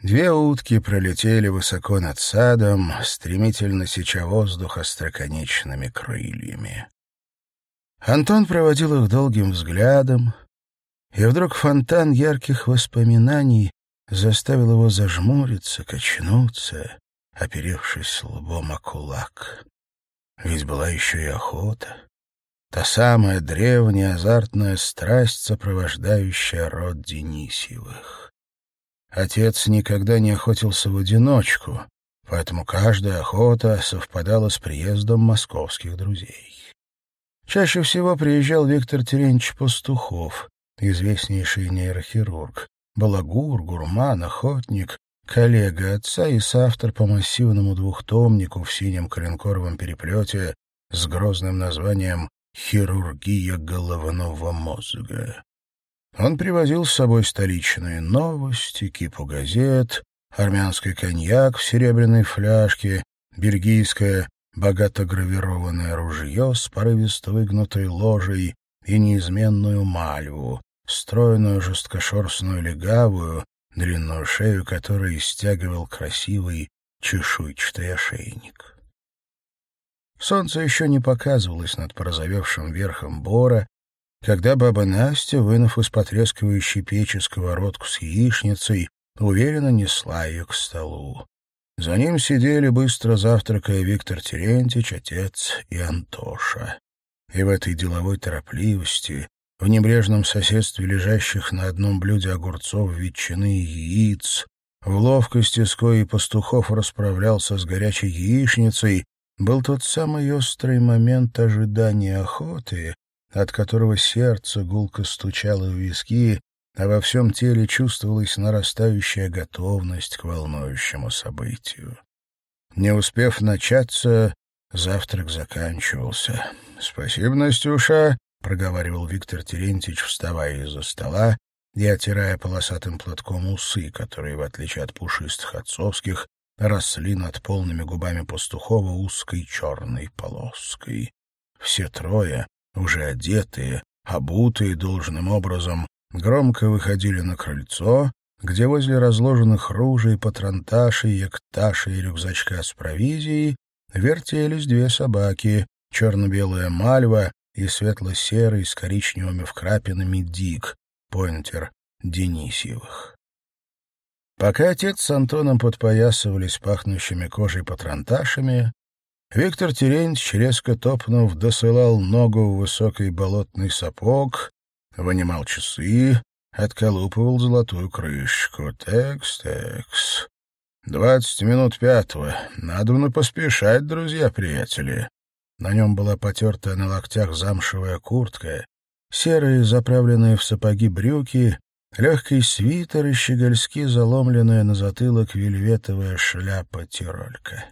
Две утки пролетели высоко над садом, стремительно сеча воздух остроконечными крыльями. Антон проводил их долгим взглядом, и вдруг фонтан ярких воспоминаний заставил его зажмуриться, качнуться, оперевшись лбом о кулак. Ведь была еще и охота. Та самая древняя азартная страсть, сопровождающая род Денисьевых. Отец никогда не охотился в одиночку, поэтому каждая охота совпадала с приездом московских друзей. Чаще всего приезжал Виктор Терентьевич Пастухов, известнейший нейрохирург, балагур, гурман, охотник, коллега отца и соавтор по массивному двухтомнику в синем коленкоровом переплете с грозным названием «Хирургия головного мозга». Он привозил с собой столичные новости, кипу газет, армянский коньяк в серебряной фляжке, бельгийское богато гравированное ружье с порывисто выгнутой ложей и неизменную мальву, стройную жесткошерстную легавую, длинную шею которой стягивал красивый чешуйчатый ошейник. Солнце еще не показывалось над порозовевшим верхом бора, когда баба Настя, вынув из потрескивающей печи сковородку с яичницей, уверенно несла ее к столу. За ним сидели, быстро завтракая, Виктор Терентьевич, отец и Антоша. И в этой деловой торопливости, в небрежном соседстве лежащих на одном блюде огурцов, ветчины и яиц, в ловкости, с коей пастухов расправлялся с горячей яичницей, был тот самый острый момент ожидания охоты, от которого сердце гулко стучало в виски, а во всем теле чувствовалась нарастающая готовность к волнующему событию. Не успев начаться, завтрак заканчивался. — Спасибо, Настюша, — проговаривал Виктор Терентьевич, вставая из-за стола и отирая полосатым платком усы, которые, в отличие от пушистых отцовских, росли над полными губами пастухова узкой черной полоской. Все трое, уже одетые, обутые должным образом, громко выходили на крыльцо, где возле разложенных ружей, патронташей, якташей и рюкзачка с провизией вертелись две собаки, черно-белая мальва и светло-серый с коричневыми вкрапинами дик, поинтер Денисьевых. Пока отец с Антоном подпоясывались пахнущими кожей патронташами, Виктор Терентьевич, резко топнув, досылал ногу в высокий болотный сапог, вынимал часы, отколупывал золотую крышку. Текс, текс. Двадцать минут пятого. Надо бы поспешать, друзья-приятели. На нем была потертая на локтях замшевая куртка, серые, заправленные в сапоги брюки, легкий свитер и щегольски заломленная на затылок вельветовая шляпа-тиролька.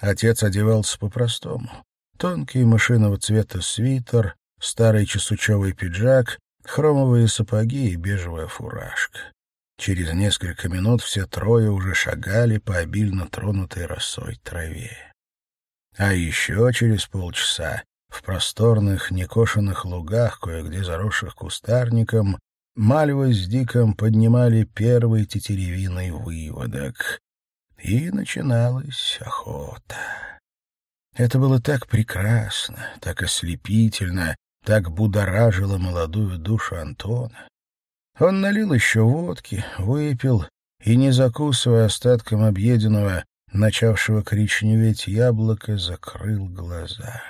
Отец одевался по-простому. Тонкий машинного цвета свитер, старый чесучевый пиджак, хромовые сапоги и бежевая фуражка. Через несколько минут все трое уже шагали по обильно тронутой росой траве. А еще через полчаса в просторных некошенных лугах, кое-где заросших кустарником, Мальва с Диком поднимали первый тетеревиный выводок. И начиналась охота. Это было так прекрасно, так ослепительно, так будоражило молодую душу Антона. Он налил еще водки, выпил и, не закусывая остатком объеденного, начавшего коричневеть яблоко, закрыл глаза.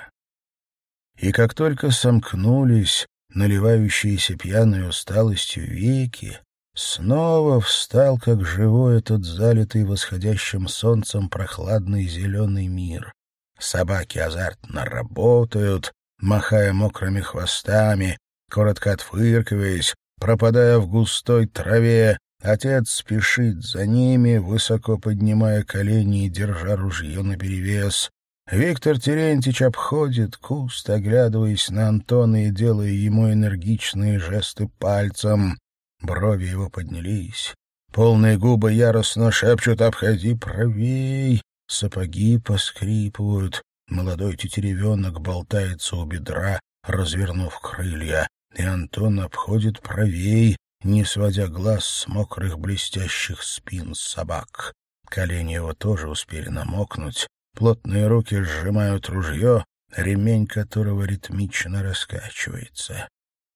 И как только сомкнулись наливающиеся пьяной усталостью веки, снова встал, как живой этот залитый восходящим солнцем прохладный зеленый мир. Собаки азартно работают, махая мокрыми хвостами, коротко отфыркиваясь, пропадая в густой траве, отец спешит за ними, высоко поднимая колени и держа ружье наперевес. Виктор Терентьевич обходит куст, оглядываясь на Антона и делая ему энергичные жесты пальцем. Брови его поднялись. Полные губы яростно шепчут «Обходи правей!» Сапоги поскрипывают. Молодой тетеревенок болтается у бедра, развернув крылья, и Антон обходит правей, не сводя глаз с мокрых блестящих спин собак. Колени его тоже успели намокнуть, плотные руки сжимают ружье, ремень которого ритмично раскачивается.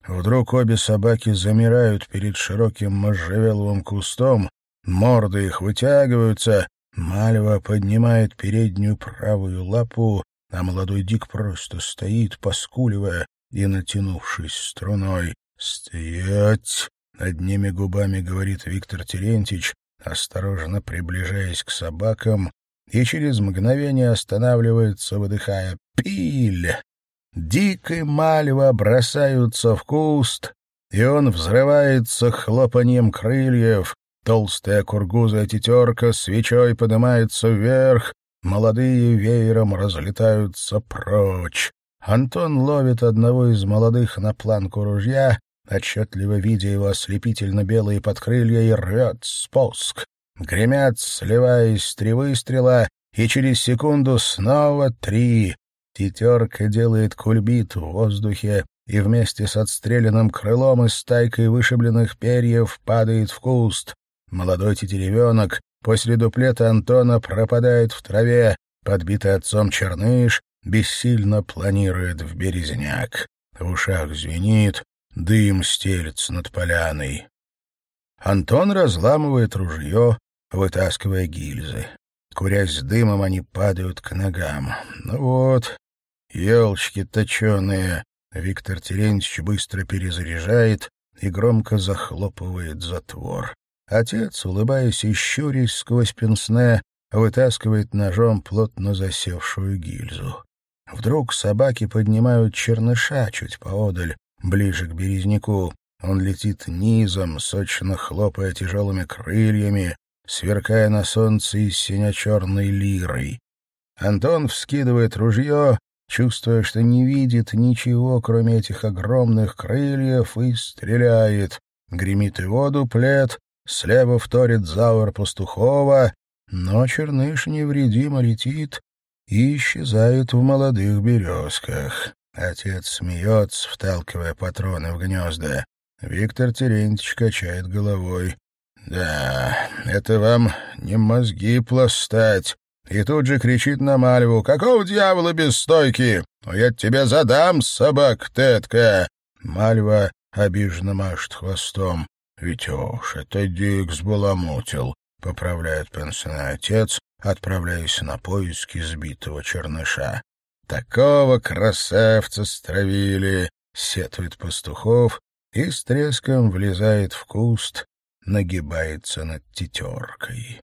Вдруг обе собаки замирают перед широким можжевеловым кустом, морды их вытягиваются, Мальва поднимает переднюю правую лапу, а молодой Дик просто стоит, поскуливая и натянувшись струной. «Стоять!» — одними губами говорит Виктор Терентьевич, осторожно приближаясь к собакам, и через мгновение останавливается, выдыхая «Пиль!». Дик и Мальва бросаются в куст, и он взрывается хлопаньем крыльев. Толстая кургузая тетерка свечой поднимается вверх, молодые веером разлетаются прочь. Антон ловит одного из молодых на планку ружья, отчетливо видя его ослепительно-белые подкрылья, и рвет спуск. Гремят, сливаясь три выстрела, и через секунду снова три. Тетерка делает кульбит в воздухе и вместе с отстрелянным крылом и стайкой вышибленных перьев падает в куст. Молодой тетеревенок после дуплета Антона пропадает в траве, подбитый отцом черныш, бессильно планирует в березняк. В ушах звенит, дым стелется над поляной. Антон разламывает ружье, вытаскивая гильзы. Курясь с дымом, они падают к ногам. Ну вот, елочки точеные. Виктор Терентьевич быстро перезаряжает и громко захлопывает затвор. Отец, улыбаясь и щурясь сквозь пенсне, вытаскивает ножом плотно засевшую гильзу. Вдруг собаки поднимают черныша чуть поодаль, ближе к березняку. Он летит низом, сочно хлопая тяжелыми крыльями, сверкая на солнце и сине-черной лирой. Антон вскидывает ружье, чувствуя, что не видит ничего, кроме этих огромных крыльев, и стреляет. Гремит и воду плед, слева вторит зауэр пастухова, но черныш невредимо летит и исчезает в молодых березках. Отец смеется, вталкивая патроны в гнезда. Виктор Терентьевич качает головой. «Да, это вам не мозги пластать». И тут же кричит на Мальву. «Какого дьявола без стойки? Я тебе задам, собак Тетка!» Мальва обиженно машет хвостом. «Витюш, это Дик сбаламутил», — поправляет пенсионный отец, отправляясь на поиски сбитого черныша. «Такого красавца стравили!» — сетует пастухов и с треском влезает в куст, нагибается над тетеркой.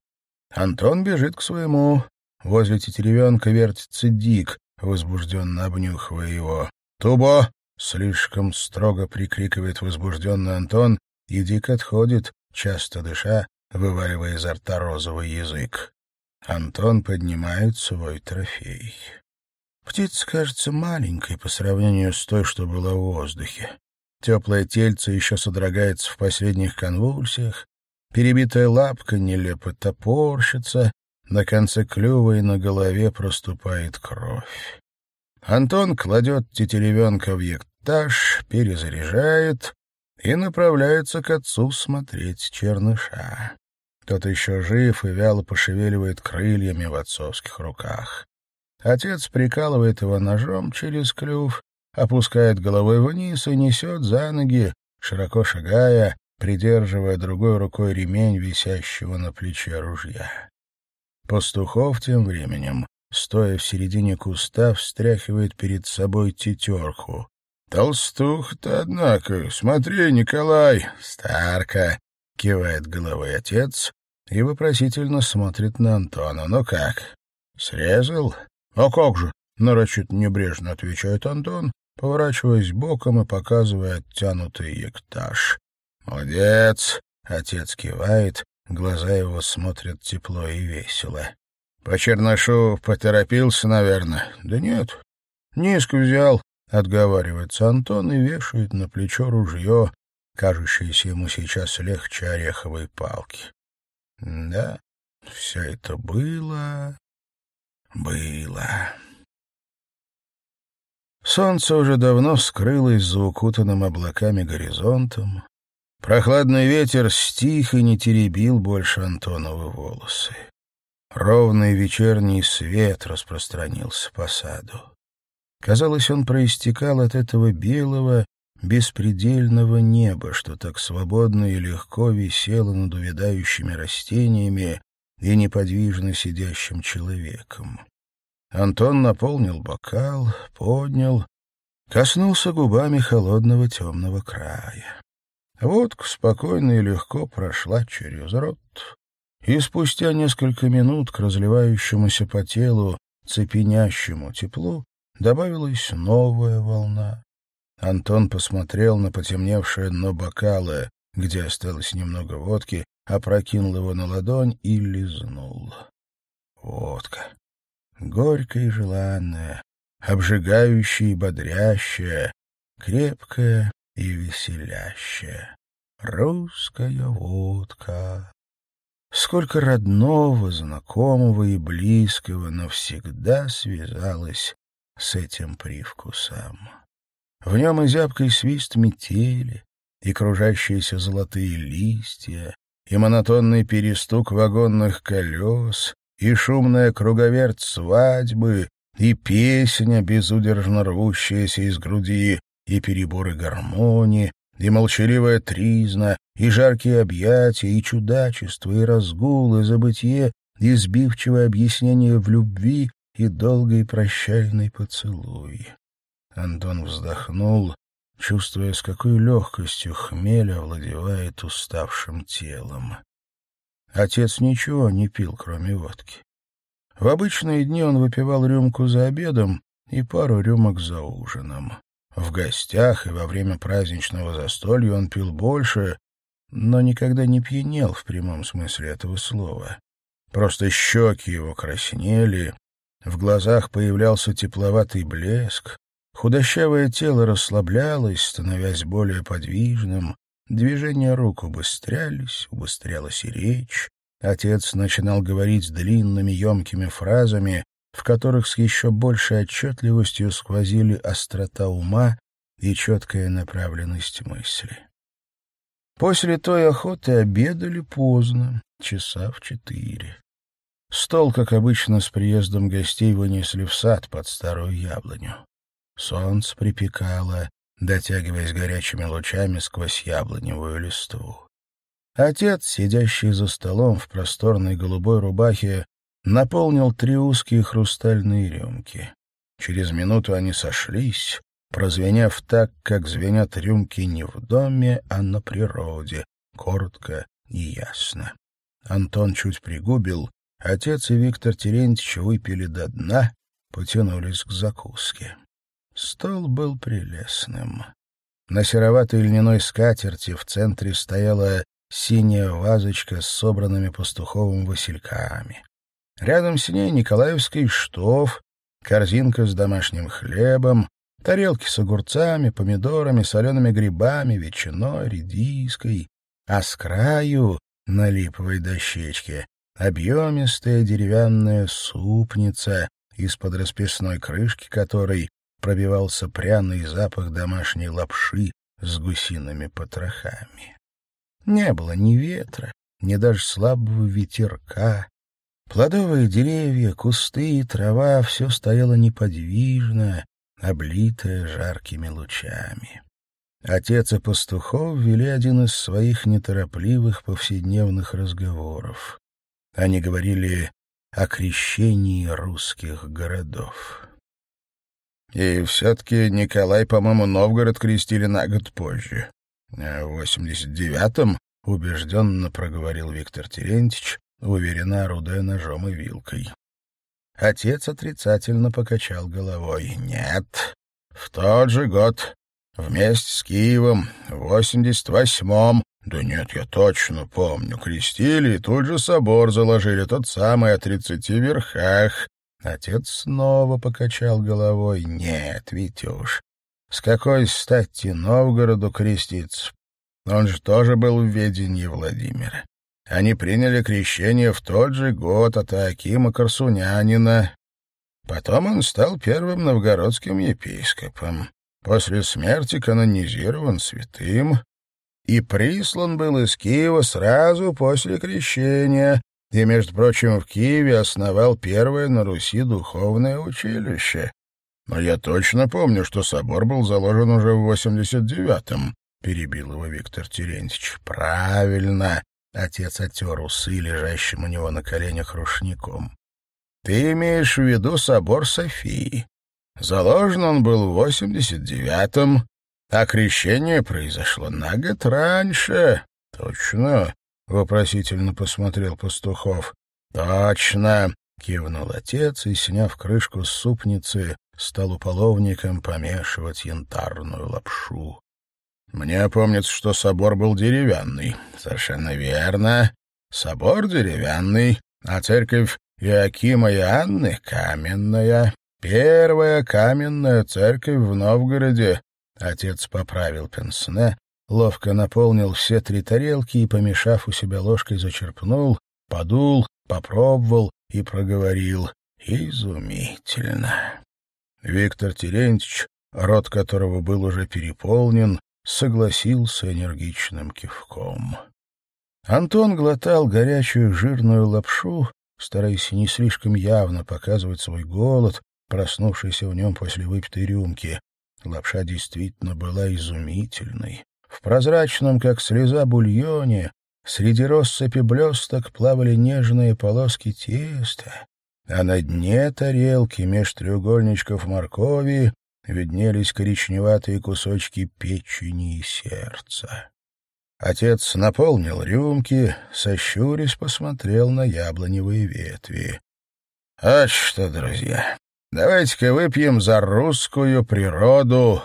Антон бежит к своему. Возле тетеревенка вертится Дик, возбужденно обнюхивая его. «Тубо!» — слишком строго прикрикивает возбужденный Антон, и Дик отходит, часто дыша, вываливая изо рта розовый язык. Антон поднимает свой трофей. Птица кажется маленькой по сравнению с той, что была в воздухе. Теплое тельце еще содрогается в последних конвульсиях, перебитая лапка нелепо топорщится, на конце клюва и на голове проступает кровь. Антон кладет тетеревенка в ектаж, перезаряжает и направляется к отцу смотреть черныша. Тот еще жив и вяло пошевеливает крыльями в отцовских руках. Отец прикалывает его ножом через клюв, опускает головой вниз и несет за ноги, широко шагая, придерживая другой рукой ремень, висящего на плече ружья. Пастухов тем временем, стоя в середине куста, встряхивает перед собой тетерку. «Толстух-то, однако! Смотри, Николай! Старка!» — кивает головой отец и вопросительно смотрит на Антона. «Ну как? Срезал?» «А как же?» — нарочит небрежно отвечает Антон, поворачиваясь боком и показывая оттянутый ектаж. «Молодец!» — отец кивает, глаза его смотрят тепло и весело. «По черношу поторопился, наверное?» «Да нет, низко взял. Отговаривается Антон и вешает на плечо ружье, кажущееся ему сейчас легче ореховой палки. Да, все это было... было... Солнце уже давно скрылось за укутанным облаками горизонтом. Прохладный ветер стих и не теребил больше Антоновы волосы. Ровный вечерний свет распространился по саду. Казалось, он проистекал от этого белого, беспредельного неба, что так свободно и легко висело над увядающими растениями и неподвижно сидящим человеком. Антон наполнил бокал, поднял, коснулся губами холодного темного края. Водка спокойно и легко прошла через рот, и спустя несколько минут к разливающемуся по телу цепенящему теплу добавилась новая волна. Антон посмотрел на потемневшее дно бокала, где осталось немного водки, опрокинул его на ладонь и лизнул. Водка. Горькая и желанная, обжигающая и бодрящая, крепкая и веселящая. Русская водка. Сколько родного, знакомого и близкого навсегда связалось с этим привкусом. В нем и зябкий свист метели, и кружащиеся золотые листья, и монотонный перестук вагонных колес, и шумная круговерть свадьбы, и песня, безудержно рвущаяся из груди, и переборы гармонии, и молчаливая тризна, и жаркие объятия, и чудачество, и разгул, и забытье, и сбивчивое объяснение в любви, и долгий прощальный поцелуй. Антон вздохнул, чувствуя, с какой легкостью хмель овладевает уставшим телом. Отец ничего не пил, кроме водки. В обычные дни он выпивал рюмку за обедом и пару рюмок за ужином. В гостях и во время праздничного застолья он пил больше, но никогда не пьянел в прямом смысле этого слова. Просто щеки его краснели, в глазах появлялся тепловатый блеск, худощавое тело расслаблялось, становясь более подвижным, движения рук убыстрялись, убыстрялась и речь. Отец начинал говорить длинными емкими фразами, в которых с еще большей отчетливостью сквозили острота ума и четкая направленность мысли. После той охоты обедали поздно, часа в четыре. Стол, как обычно, с приездом гостей вынесли в сад под старую яблоню. Солнце припекало, дотягиваясь горячими лучами сквозь яблоневую листву. Отец, сидящий за столом в просторной голубой рубахе, наполнил три узкие хрустальные рюмки. Через минуту они сошлись, прозвенев так, как звенят рюмки не в доме, а на природе, коротко и ясно. Антон чуть пригубил, отец и Виктор Терентьевич выпили до дна, потянулись к закуске. Стол был прелестным. На сероватой льняной скатерти в центре стояла синяя вазочка с собранными пастуховым васильками. Рядом с ней Николаевский штоф, корзинка с домашним хлебом, тарелки с огурцами, помидорами, солеными грибами, ветчиной, редиской, а с краю, на липовой дощечке, объемистая деревянная супница, из-под расписной крышки которой пробивался пряный запах домашней лапши с гусиными потрохами. Не было ни ветра, ни даже слабого ветерка, Плодовые деревья, кусты и трава — все стояло неподвижно, облитое жаркими лучами. Отец и пастухов вели один из своих неторопливых повседневных разговоров. Они говорили о крещении русских городов. И все-таки Николай, по-моему, Новгород крестили на год позже. В восемьдесят девятом убежденно проговорил Виктор Терентьевич, уверенно орудуя ножом и вилкой. Отец отрицательно покачал головой. «Нет, в тот же год, вместе с Киевом, в восемьдесят восьмом, да нет, я точно помню, крестили и тут же собор заложили, тот самый о тридцати верхах». Отец снова покачал головой. «Нет, Витюш, с какой стати Новгороду креститься? Он же тоже был в ведении Владимира. Они приняли крещение в тот же год от Акима Корсунянина. Потом он стал первым новгородским епископом. После смерти канонизирован святым. и прислан был из Киева сразу после крещения, и, между прочим, в Киеве основал первое на Руси духовное училище. Но я точно помню, что собор был заложен уже в 89-м, — перебил его Виктор Терентьевич. — Правильно, — отец оттер усы, лежащим у него на коленях рушником. — Ты имеешь в виду собор Софии. Заложен он был в 89-м, а крещение произошло на год раньше. — Точно, — вопросительно посмотрел Пастухов. — Точно, — кивнул отец и, сняв крышку с супницы, стал уполовником помешивать янтарную лапшу. Мне помнится, что собор был деревянный. Совершенно верно. Собор деревянный, а церковь Иоакима и Анны каменная. Первая каменная церковь в Новгороде. Отец поправил пенсне, ловко наполнил все три тарелки и, помешав у себя ложкой, зачерпнул, подул, попробовал и проговорил «Изумительно». Виктор Терентьевич, рот которого был уже переполнен, согласился энергичным кивком. Антон глотал горячую жирную лапшу, стараясь не слишком явно показывать свой голод, проснувшийся в нем после выпитой рюмки. Лапша действительно была изумительной. В прозрачном, как слеза, бульоне среди россыпи блесток плавали нежные полоски теста, а на дне тарелки меж треугольничков моркови виднелись коричневатые кусочки печени и сердца. Отец наполнил рюмки, сощурясь посмотрел на яблоневые ветви. — А что, друзья, давайте-ка выпьем за русскую природу,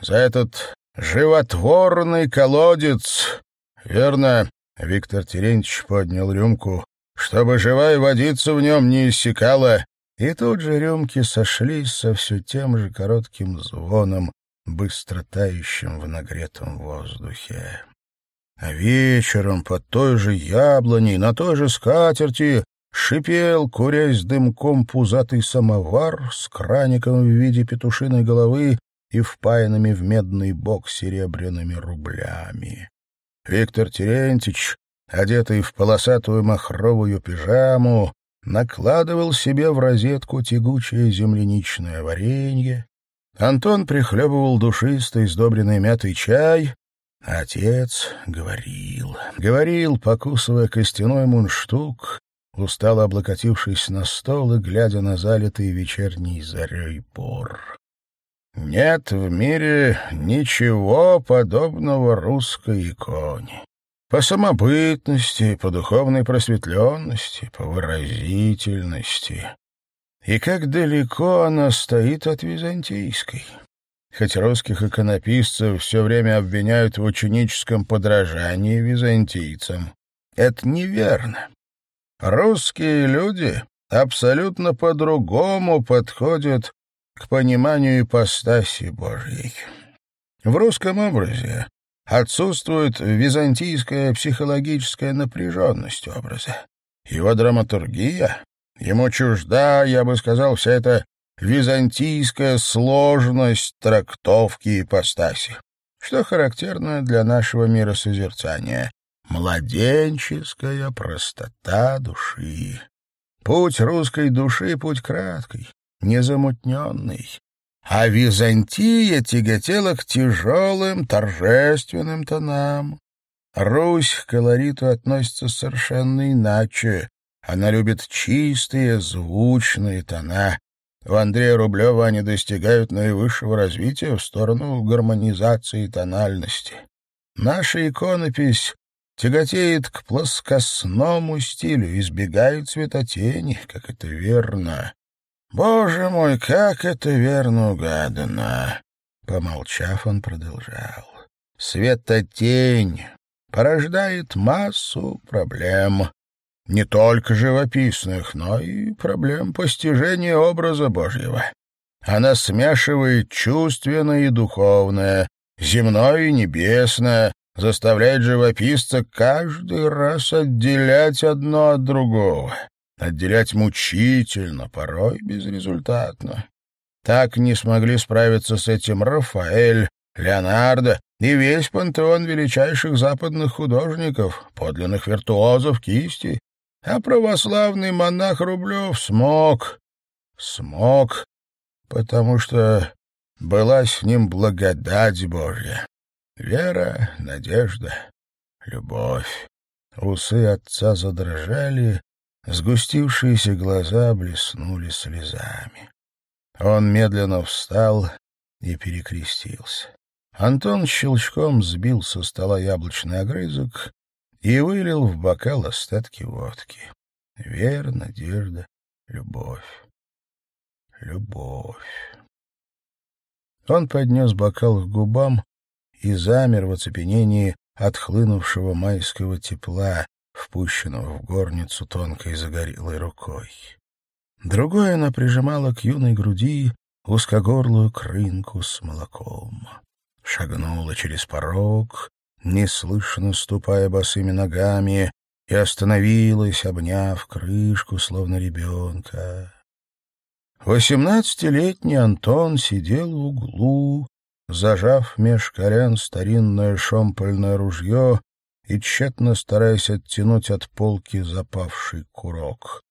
за этот животворный колодец. Верно, Виктор Терентьевич поднял рюмку, чтобы живая водица в нем не иссякала, и тут же рюмки сошлись со все тем же коротким звоном, быстро тающим в нагретом воздухе. А вечером под той же яблоней, на той же скатерти, шипел, курясь дымком, пузатый самовар с краником в виде петушиной головы и впаянными в медный бок серебряными рублями. Виктор Терентьевич, одетый в полосатую махровую пижаму, накладывал себе в розетку тягучее земляничное варенье. Антон прихлебывал душистый, сдобренный мятой чай. Отец говорил, говорил, покусывая костяной мундштук, устало облокотившись на стол и глядя на залитый вечерней зарей пор. Нет в мире ничего подобного русской иконе по самобытности, по духовной просветленности, по выразительности. И как далеко она стоит от византийской. Хоть русских иконописцев все время обвиняют в ученическом подражании византийцам. Это неверно. Русские люди абсолютно по-другому подходят к пониманию ипостаси Божьей. В русском образе отсутствует византийская психологическая напряженность образа. Его драматургия, ему чужда, я бы сказал, вся эта византийская сложность трактовки ипостаси, что характерно для нашего миросозерцания. Младенческая простота души. Путь русской души — путь краткий, незамутненный, а Византия тяготела к тяжелым, торжественным тонам. Русь к колориту относится совершенно иначе. Она любит чистые, звучные тона. У Андрея Рублева они достигают наивысшего развития в сторону гармонизации тональности. Наша иконопись тяготеет к плоскостному стилю, избегает цветотени, как это верно. Боже мой, как это верно угадано! Помолчав, он продолжал. Светотень порождает массу проблем, не только живописных, но и проблем постижения образа Божьего. Она смешивает чувственное и духовное, земное и небесное, заставляет живописца каждый раз отделять одно от другого. Отделять мучительно, порой безрезультатно. Так не смогли справиться с этим Рафаэль, Леонардо и весь пантеон величайших западных художников, подлинных виртуозов кисти. А православный монах Рублев смог, смог, потому что была с ним благодать Божья. Вера, надежда, любовь. Усы отца задрожали, сгустившиеся глаза блеснули слезами. Он медленно встал и перекрестился. Антон щелчком сбил со стола яблочный огрызок и вылил в бокал остатки водки. Вера, надежда, любовь. Любовь. Он поднес бокал к губам и замер в оцепенении отхлынувшего майского тепла, впущенного в горницу тонкой загорелой рукой. Другое она прижимала к юной груди узкогорлую крынку с молоком. Шагнула через порог, неслышно ступая босыми ногами, и остановилась, обняв крышку, словно ребенка. Восемнадцатилетний Антон сидел в углу, зажав меж колен старинное шомпольное ружье и тщетно стараясь оттянуть от полки запавший курок.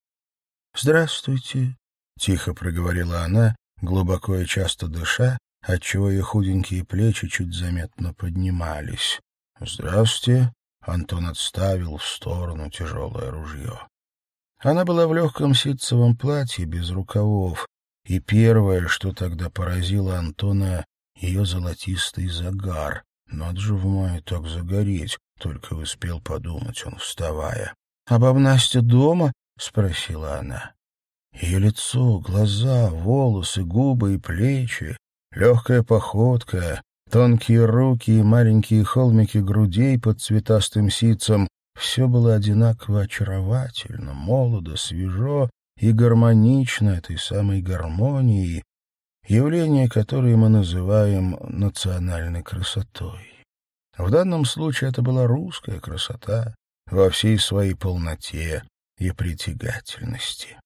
«Здравствуйте», — тихо проговорила она, глубоко и часто дыша, отчего ее худенькие плечи чуть заметно поднимались. «Здравствуйте», — Антон отставил в сторону тяжелое ружье. Она была в легком ситцевом платье без рукавов, и первое, что тогда поразило Антона, ее золотистый загар. Надо же в мае так загореть, только успел подумать он, вставая. — баб Настя дома? — спросила она. Ее лицо, глаза, волосы, губы и плечи, легкая походка, тонкие руки и маленькие холмики грудей под цветастым ситцем — все было одинаково очаровательно, молодо, свежо и гармонично этой самой гармонией, явление, которое мы называем национальной красотой. В данном случае это была русская красота во всей своей полноте и притягательности.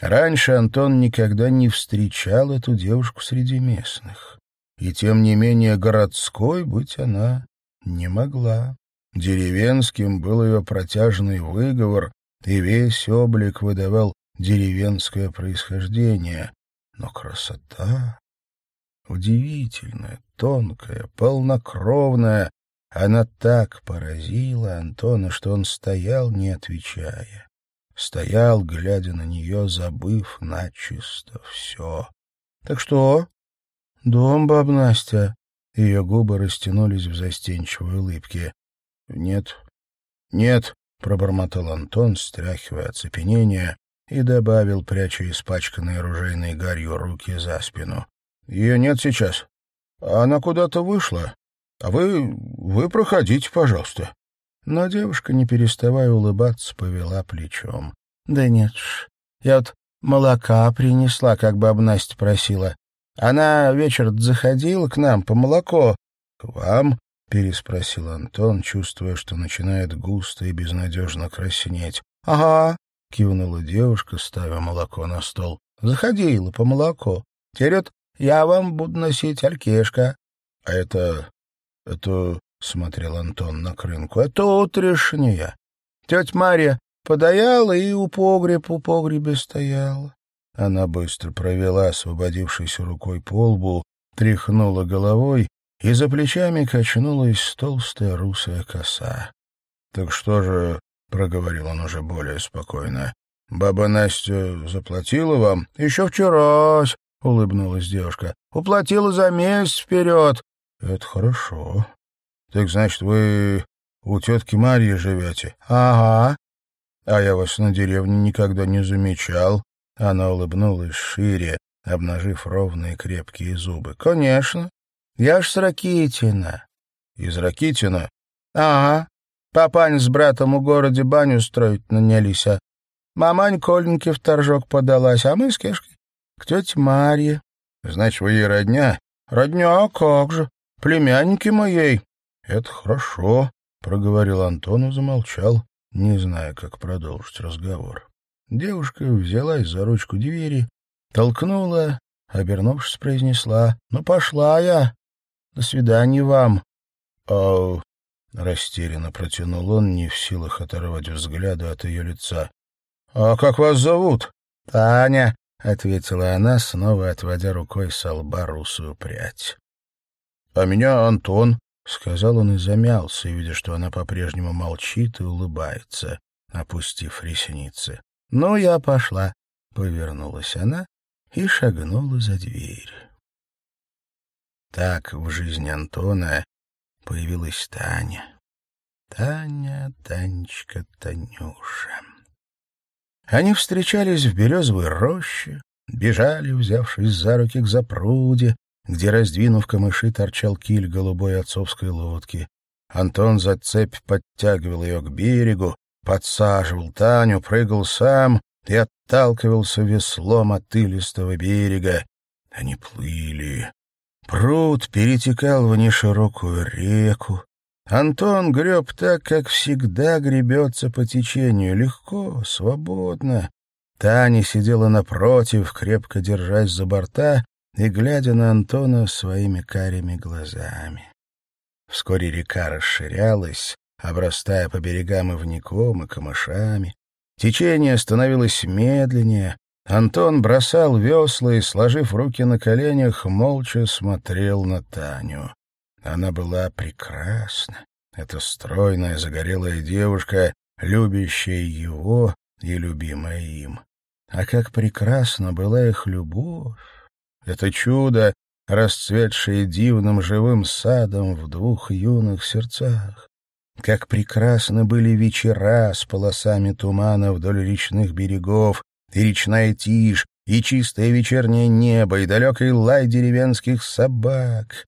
Раньше Антон никогда не встречал эту девушку среди местных, и тем не менее городской быть она не могла. Деревенским был ее протяжный выговор, и весь облик выдавал деревенское происхождение, но красота удивительная, тонкая, полнокровная, она так поразила Антона, что он стоял, не отвечая. Стоял, глядя на нее, забыв начисто все. — Так что? — Дом, баб Настя. Ее губы растянулись в застенчивой улыбке. — Нет, нет, — пробормотал Антон, стряхивая оцепенение, и добавил, пряча испачканные ружейной гарью руки за спину. — Ее нет сейчас. Она куда-то вышла. А вы... вы проходите, пожалуйста. Но девушка, не переставая улыбаться, повела плечом. — Да нет ж, я вот молока принесла, как бы Настя просила. Она вечер заходила к нам по молоко. — К вам? — переспросил Антон, чувствуя, что начинает густо и безнадежно краснеть. — Ага, — кивнула девушка, ставя молоко на стол. — Заходила по молоко. Теперь я вам буду носить алькешка. — А это... это... — смотрел Антон на крынку. — Это утрешняя. Тетя Марья подаяла и у погреб, у погребе стояла. Она быстро провела освободившейся рукой по лбу, тряхнула головой, и за плечами качнулась толстая русая коса. — Так что же — проговорил он уже более спокойно. — Баба Настя заплатила вам? — Еще вчера, — улыбнулась девушка. — Уплатила за месяц вперед. — Это хорошо. Так значит, вы у тетки Марьи живете? — Ага. — А я вас на деревне никогда не замечал. Она улыбнулась шире, обнажив ровные крепкие зубы. — Конечно. Я ж с Ракитина. — Из Ракитина? — Ага. Папань с братом у городе баню строить нанялись, а мамань Коленьке в торжок подалась, а мы с Кешкой к тете Марье. — Значит, вы ей родня? — Родня, как же, племянники моей. — Это хорошо, — проговорил Антон и замолчал, не зная, как продолжить разговор. Девушка взялась за ручку двери, толкнула, обернувшись, произнесла. — Ну, пошла я. До свидания вам. А... Растерянно протянул он, не в силах оторвать взгляда от ее лица. «А как вас зовут?» «Таня», — ответила она, снова отводя рукой с лба русую прядь. «А меня Антон», — сказал он и замялся, видя, что она по-прежнему молчит и улыбается, опустив ресницы. «Ну, я пошла», — повернулась она и шагнула за дверь. Так в жизни Антона появилась Таня. Таня, Танечка, Танюша. Они встречались в березовой роще, бежали, взявшись за руки к запруде, где, раздвинув камыши, торчал киль голубой отцовской лодки. Антон за цепь подтягивал ее к берегу, подсаживал Таню, прыгал сам и отталкивался веслом от илистого берега. Они плыли. Пруд перетекал в неширокую реку. Антон греб так, как всегда гребется по течению, легко, свободно. Таня сидела напротив, крепко держась за борта и глядя на Антона своими карими глазами. Вскоре река расширялась, обрастая по берегам ивником и камышами. Течение становилось медленнее, Антон бросал весла и, сложив руки на коленях, молча смотрел на Таню. Она была прекрасна. Эта стройная, загорелая девушка, любящая его и любимая им. А как прекрасна была их любовь! Это чудо, расцветшее дивным живым садом в двух юных сердцах. Как прекрасны были вечера с полосами тумана вдоль речных берегов, и речная тишь, и чистое вечернее небо, и далекий лай деревенских собак.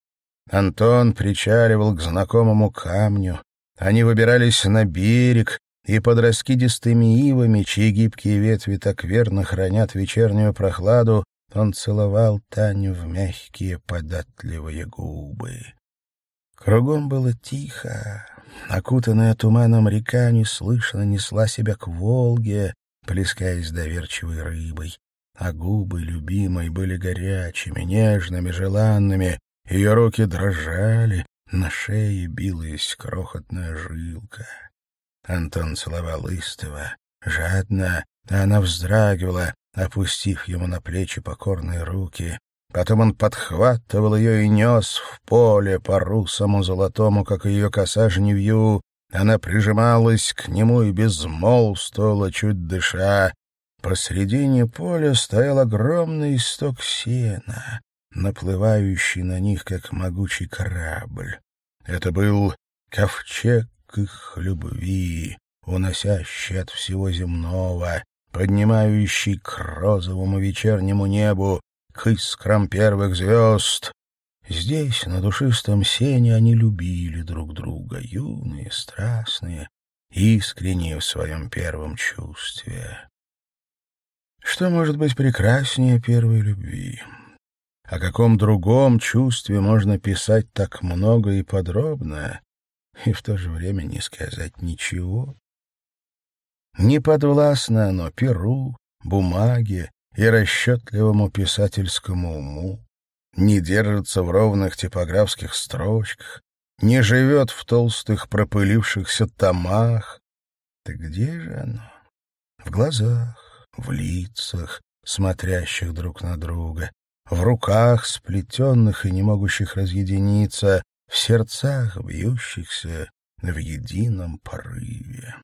Антон причаливал к знакомому камню. Они выбирались на берег, и под раскидистыми ивами, чьи гибкие ветви так верно хранят вечернюю прохладу, он целовал Таню в мягкие податливые губы. Кругом было тихо. Окутанная туманом река неслышно несла себя к Волге, плескаясь доверчивой рыбой. А губы любимой были горячими, нежными, желанными. Ее руки дрожали, на шее билась крохотная жилка. Антон целовал истово, жадно, а она вздрагивала, опустив ему на плечи покорные руки. Потом он подхватывал ее и нес в поле по русому золотому, как ее коса жневью, она прижималась к нему и безмолвствовала, чуть дыша. Посредине поля стоял огромный исток сена, наплывающий на них, как могучий корабль. Это был ковчег их любви, уносящий от всего земного, поднимающий к розовому вечернему небу, к искрам первых звезд, Здесь, на душистом сене, они любили друг друга, юные, страстные, искренние в своем первом чувстве. Что может быть прекраснее первой любви? О каком другом чувстве можно писать так много и подробно, и в то же время не сказать ничего? Не подвластно оно перу, бумаге и расчетливому писательскому уму не держится в ровных типографских строчках, не живет в толстых пропылившихся томах. Так где же оно? В глазах, в лицах, смотрящих друг на друга, в руках, сплетенных и не могущих разъединиться, в сердцах, бьющихся в едином порыве.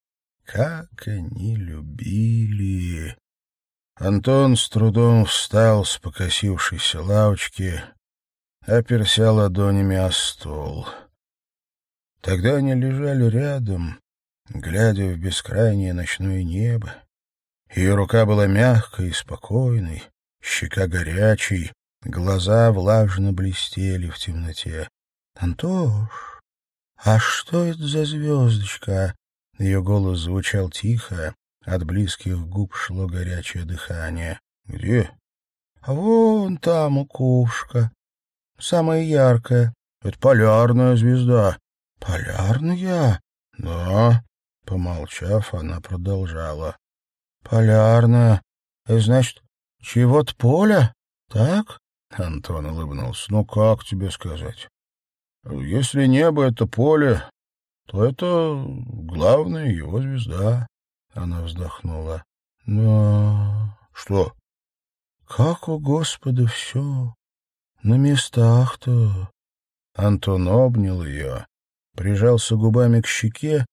Как они любили! Антон с трудом встал с покосившейся лавочки, оперся ладонями о стол. Тогда они лежали рядом, глядя в бескрайнее ночное небо. Ее рука была мягкой и спокойной, щека горячей, глаза влажно блестели в темноте. — Антош, а что это за звездочка? Ее голос звучал тихо, от близких губ шло горячее дыхание. «Где?» «Вон там укушка. Самая яркая. Это полярная звезда». «Полярная?» «Да». Помолчав, она продолжала. «Полярная. Значит, чего-то поле? Так?» Антон улыбнулся. «Ну, как тебе сказать? Если небо — это поле, то это главная его звезда. Она вздохнула. Но что? Как у Господа все на местах-то. Антон обнял ее, прижался губами к щеке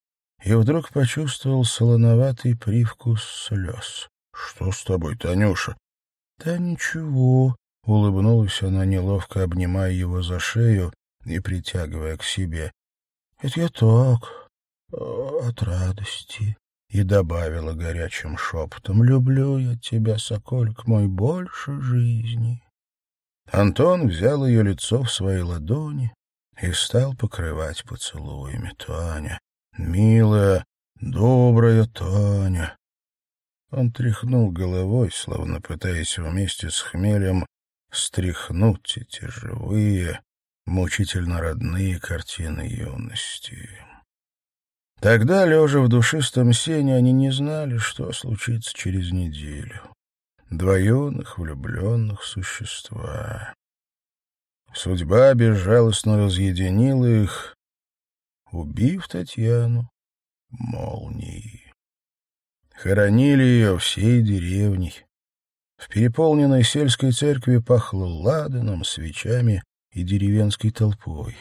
и вдруг почувствовал солоноватый привкус слез. — Что с тобой, Танюша? — Да ничего, — улыбнулась она, неловко обнимая его за шею и притягивая к себе. — Это я так, от радости. И добавила горячим шепотом, — Люблю я тебя, сокольк мой, больше жизни. Антон взял ее лицо в свои ладони и стал покрывать поцелуями. Таня, милая, добрая Таня. Он тряхнул головой, словно пытаясь вместе с хмелем стряхнуть эти живые, мучительно родные картины юности. Тогда, лежа в душистом сене, они не знали, что случится через неделю. Два юных влюбленных существа. Судьба безжалостно разъединила их, убив Татьяну молнией. Хоронили ее всей деревней. В переполненной сельской церкви пахло ладаном, свечами и деревенской толпой.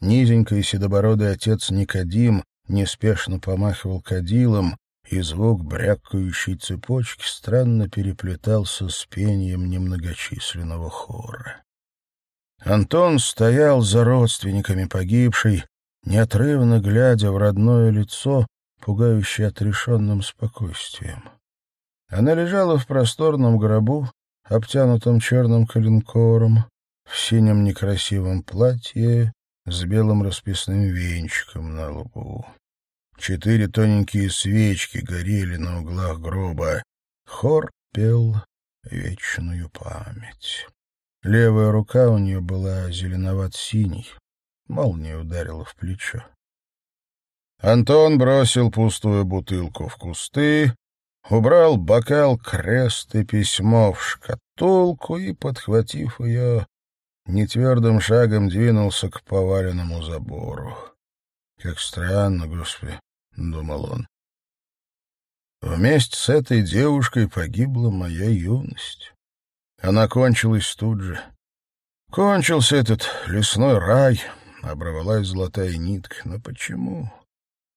Низенький седобородый отец Никодим неспешно помахивал кадилом, и звук брякающей цепочки странно переплетался с пением немногочисленного хора. Антон стоял за родственниками погибшей, неотрывно глядя в родное лицо, пугающе отрешенным спокойствием. Она лежала в просторном гробу, обтянутом черным коленкором, в синем некрасивом платье с белым расписным венчиком на лбу. Четыре тоненькие свечки горели на углах гроба. Хор пел вечную память. Левая рука у нее была зеленоват-синей. Молния ударила в плечо. Антон бросил пустую бутылку в кусты, убрал бокал, крест и письмо в шкатулку и, подхватив ее, нетвердым шагом двинулся к поваленному забору. Как странно, Господи, — думал он. Вместе с этой девушкой погибла моя юность. Она кончилась тут же. Кончился этот лесной рай, оборвалась золотая нитка. Но почему?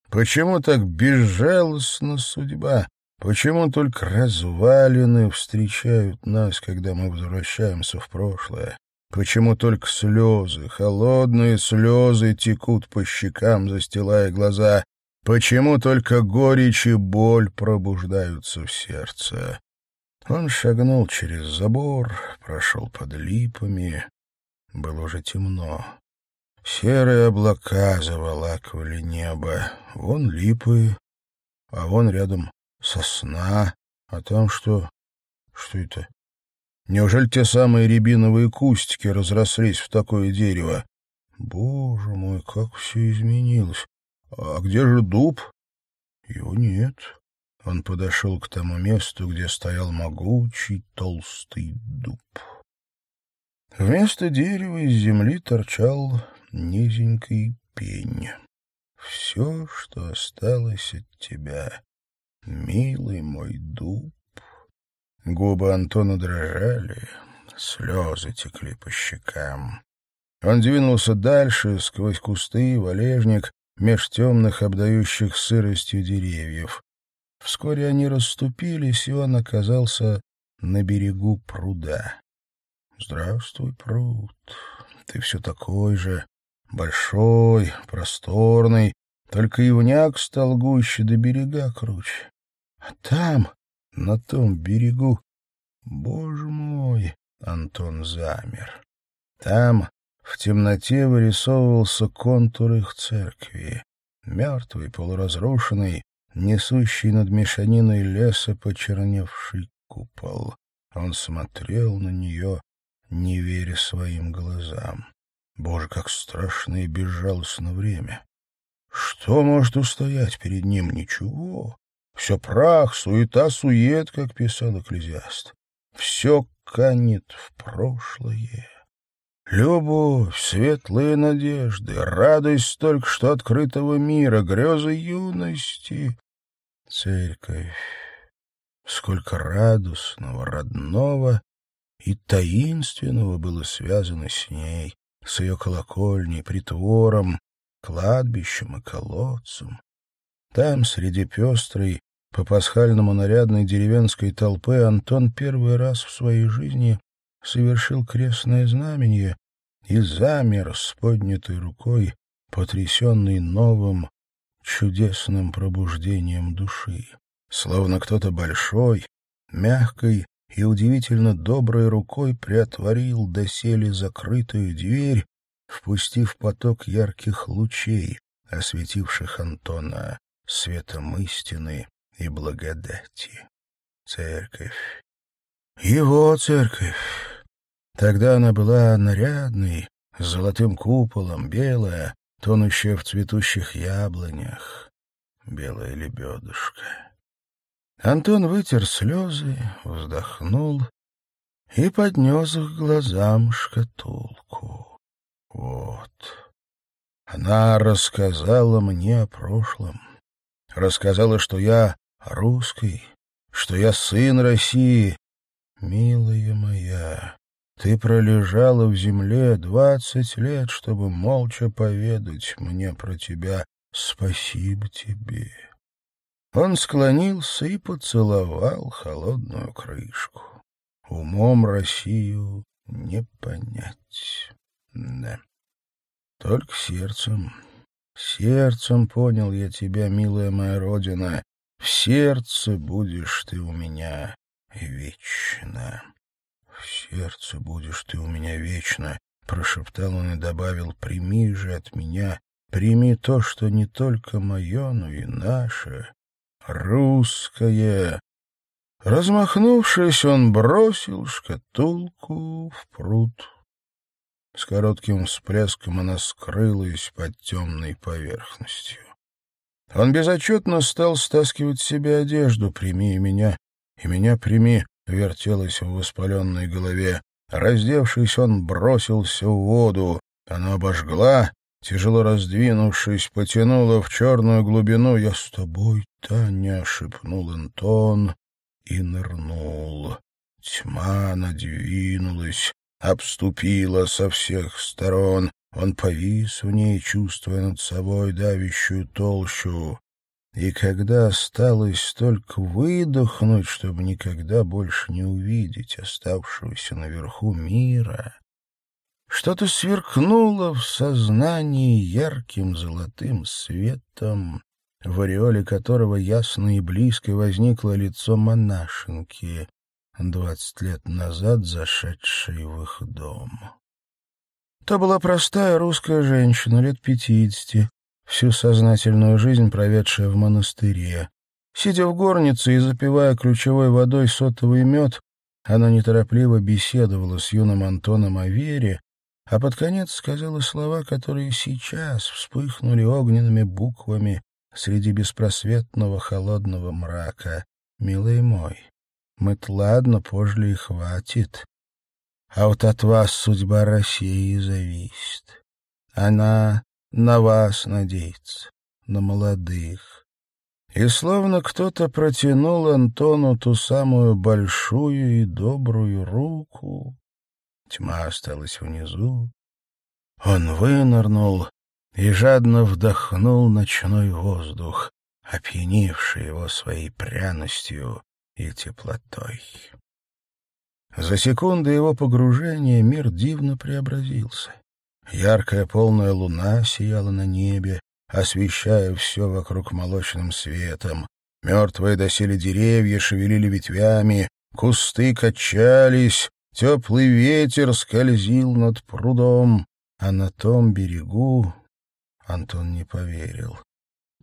Почему так безжалостна судьба? Почему только развалины встречают нас, когда мы возвращаемся в прошлое? Почему только слезы, холодные слезы текут по щекам, застилая глаза? Почему только горечь и боль пробуждаются в сердце? Он шагнул через забор, прошел под липами. Было уже темно. Серые облака заволакивали небо. Вон липы, а вон рядом сосна. А там что? Что это? Неужели те самые рябиновые кустики разрослись в такое дерево? Боже мой, как все изменилось! А где же дуб? Его нет. Он подошел к тому месту, где стоял могучий толстый дуб. Вместо дерева из земли торчал низенький пень. Все, что осталось от тебя, милый мой дуб. Губы Антона дрожали, слезы текли по щекам. Он двинулся дальше, сквозь кусты, валежник, меж темных, обдающих сыростью деревьев. Вскоре они расступились, и он оказался на берегу пруда. «Здравствуй, пруд, ты все такой же, большой, просторный, только ивняк стал гуще до берега круче. А там, на том берегу, боже мой!» Антон замер. Там, в темноте вырисовывался контур их церкви. Мертвый, полуразрушенный, несущий над мешаниной леса почерневший купол. Он смотрел на нее, не веря своим глазам. Боже, как страшно и безжалостно время! Что может устоять перед ним? Ничего. Все прах, суета, сует, как писал экклезиаст. Все канет в прошлое. Любовь, светлые надежды, радость только что открытого мира, грезы юности. Церковь. Сколько радостного, родного и таинственного было связано с ней, с ее колокольней, притвором, кладбищем и колодцем. Там, среди пестрой, по пасхальному нарядной деревенской толпы, Антон первый раз в своей жизни совершил крестное знамение и замер с поднятой рукой, потрясенный новым, чудесным пробуждением души. Словно кто-то большой, мягкой и удивительно доброй рукой приотворил доселе закрытую дверь, впустив поток ярких лучей, осветивших Антона светом истины и благодати. Церковь. Его церковь. Тогда она была нарядной, с золотым куполом, белая, тонущая в цветущих яблонях. Белая лебедушка. Антон вытер слезы, вздохнул и поднес к глазам шкатулку. Вот. Она рассказала мне о прошлом. Рассказала, что я русский, что я сын России. Милая моя, ты пролежала в земле двадцать лет, чтобы молча поведать мне про тебя. Спасибо тебе. Он склонился и поцеловал холодную крышку. Умом Россию не понять. Да. Только сердцем. Сердцем понял я тебя, милая моя родина. В сердце будешь ты у меня вечно. В сердце будешь ты у меня вечно, прошептал он и добавил: прими же от меня, прими то, что не только мое, но и наше русское. Размахнувшись, он бросил шкатулку в пруд. С коротким всплеском она скрылась под темной поверхностью. Он безотчетно стал стаскивать себе одежду. «Прими меня, и меня прими», — вертелось в воспаленной голове. Раздевшись, он бросился в воду. Она обожгла, тяжело раздвинувшись, потянула в черную глубину. «Я с тобой, Таня!» — шепнул Антон и нырнул. Тьма надвинулась, обступила со всех сторон. Он повис в ней, чувствуя над собой давящую толщу. И когда осталось только выдохнуть, чтобы никогда больше не увидеть оставшегося наверху мира, что-то сверкнуло в сознании ярким золотым светом, в ореоле которого ясно и близко возникло лицо монашенки, двадцать лет назад зашедшей в их дом. То была простая русская женщина, лет пятидесяти, всю сознательную жизнь проведшая в монастыре. Сидя в горнице и запивая ключевой водой сотовый мед, она неторопливо беседовала с юным Антоном о вере, а под конец сказала слова, которые сейчас вспыхнули огненными буквами среди беспросветного холодного мрака. «Милый мой, мы-то ладно, пожили и хватит. А вот от вас судьба России зависит. Она на вас надеется, на молодых». И словно кто-то протянул Антону ту самую большую и добрую руку, Тьма осталась внизу. Он вынырнул и жадно вдохнул ночной воздух, опьянивший его своей пряностью и теплотой. За секунды его погружения мир дивно преобразился. Яркая полная луна сияла на небе, освещая все вокруг молочным светом. Мертвые доселе деревья шевелили ветвями, кусты качались, Теплый ветер скользил над прудом, а на том берегу Антон не поверил.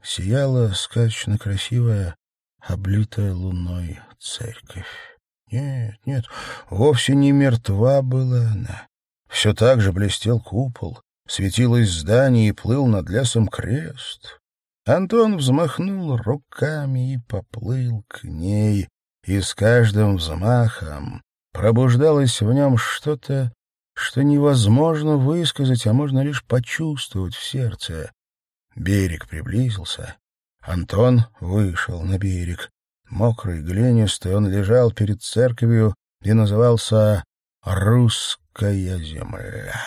Сияла скачно красивая, облитая луной церковь. Нет, нет, вовсе не мертва была она. Все так же блестел купол, светилось здание и плыл над лесом крест. Антон взмахнул руками и поплыл к ней, и с каждым взмахом пробуждалось в нем что-то что невозможно высказать, а можно лишь почувствовать в сердце. Берег приблизился. Антон вышел на берег. Мокрый, глинистый, он лежал перед церковью и назывался «Русская земля».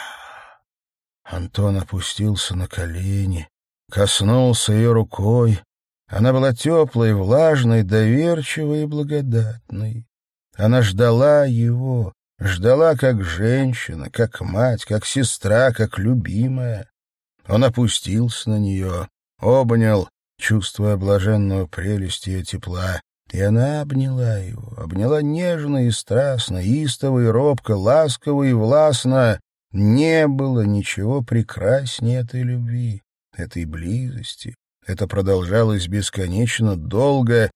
Антон опустился на колени, коснулся ее рукой. Она была теплой, влажной, доверчивой и благодатной. Она ждала его, ждала как женщина, как мать, как сестра, как любимая. Он опустился на нее, обнял, чувствуя блаженную прелесть ее тепла, и она обняла его, обняла нежно и страстно, истово и робко, ласково и властно. Не было ничего прекраснее этой любви, этой близости. Это продолжалось бесконечно долго,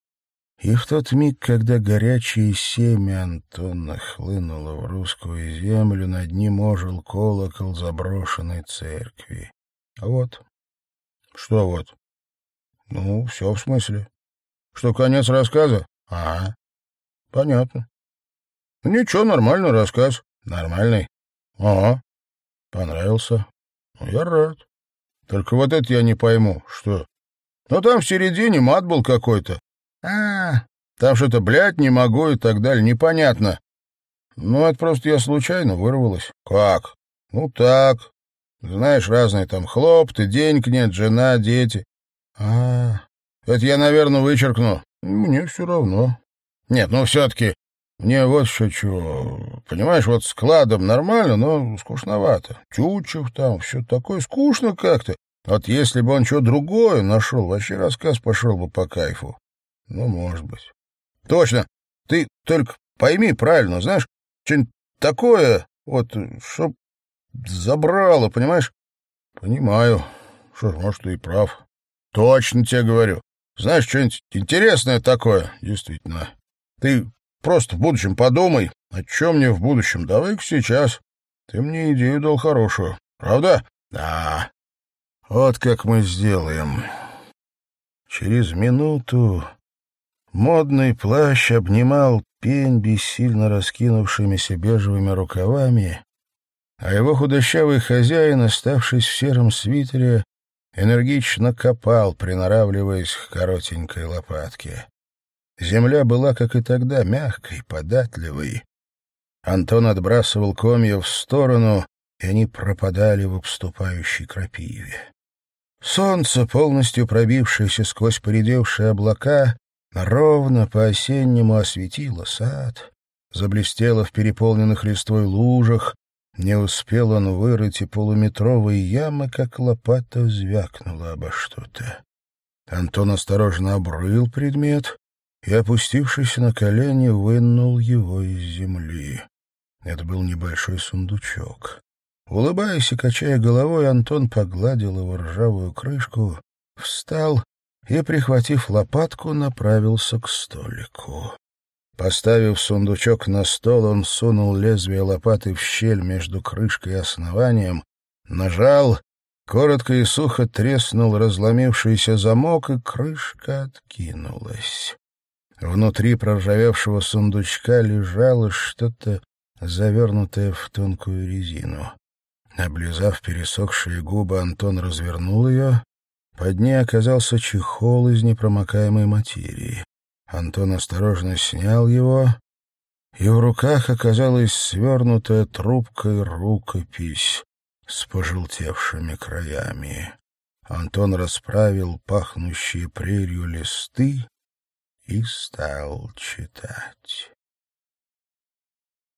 и в тот миг, когда горячее семя Антона хлынуло в русскую землю, над ним ожил колокол заброшенной церкви. А вот. Что вот? Ну, все в смысле. Что, конец рассказа? Ага. Понятно. Ничего, нормальный рассказ. Нормальный. Ага. Понравился. Ну, я рад. Только вот это я не пойму. Что? Ну, там в середине мат был какой-то. А, там что-то, блядь, не могу и так далее. Непонятно. Ну, это просто я случайно вырвалась. Как? Ну, так. Знаешь, разные там хлопты, денег нет, жена, дети. А, это я, наверное, вычеркну. Мне все равно. Нет, ну все-таки мне вот еще чего. Понимаешь, вот складом нормально, но скучновато. Чучев там, все такое скучно как-то. Вот если бы он что другое нашел, вообще рассказ пошел бы по кайфу. Ну, может быть. Точно. Ты только пойми правильно, знаешь, что-нибудь такое, вот, чтоб забрало, понимаешь? Понимаю. Что ж, может, ты и прав. Точно тебе говорю. Знаешь, что-нибудь интересное такое? Действительно. Ты просто в будущем подумай, о чем мне в будущем. Давай-ка сейчас. Ты мне идею дал хорошую. Правда? Да. Вот как мы сделаем. Через минуту модный плащ обнимал пень бессильно раскинувшимися бежевыми рукавами, а его худощавый хозяин, оставшись в сером свитере, энергично копал, приноравливаясь к коротенькой лопатке. Земля была, как и тогда, мягкой, податливой. Антон отбрасывал комья в сторону, и они пропадали в обступающей крапиве. Солнце, полностью пробившееся сквозь поредевшие облака, ровно по-осеннему осветило сад, заблестело в переполненных листвой лужах, не успел он вырыть и полуметровой ямы, как лопата звякнула обо что-то. Антон осторожно обрыл предмет и, опустившись на колени, вынул его из земли. Это был небольшой сундучок. Улыбаясь и качая головой, Антон погладил его ржавую крышку, встал и, прихватив лопатку, направился к столику. Поставив сундучок на стол, он сунул лезвие лопаты в щель между крышкой и основанием, нажал, коротко и сухо треснул разломившийся замок, и крышка откинулась. Внутри проржавевшего сундучка лежало что-то, завернутое в тонкую резину. Облизав пересохшие губы, Антон развернул ее. Под ней оказался чехол из непромокаемой материи. Антон осторожно снял его, и в руках оказалась свернутая трубкой рукопись с пожелтевшими краями. Антон расправил пахнущие прелью листы и стал читать.